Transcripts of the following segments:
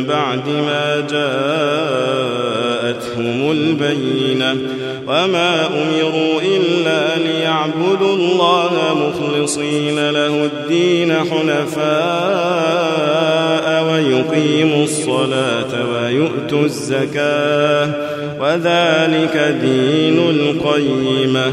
بعد ما جاءتهم البينة وما أمروا إلا ليعبدوا الله مخلصين له الدين حنفاء ويقيموا الصلاة ويؤتوا الزكاة وذلك دين القيمة.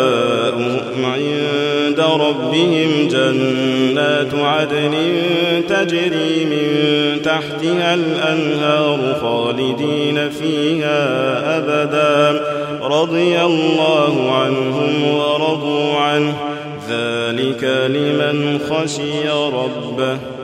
ربهم جنات عدن تجري من تحتها الأنهار خالدين فيها أبدا. رضي الله عنهم ورضوا عنه. ذلك لمن خشي ربه.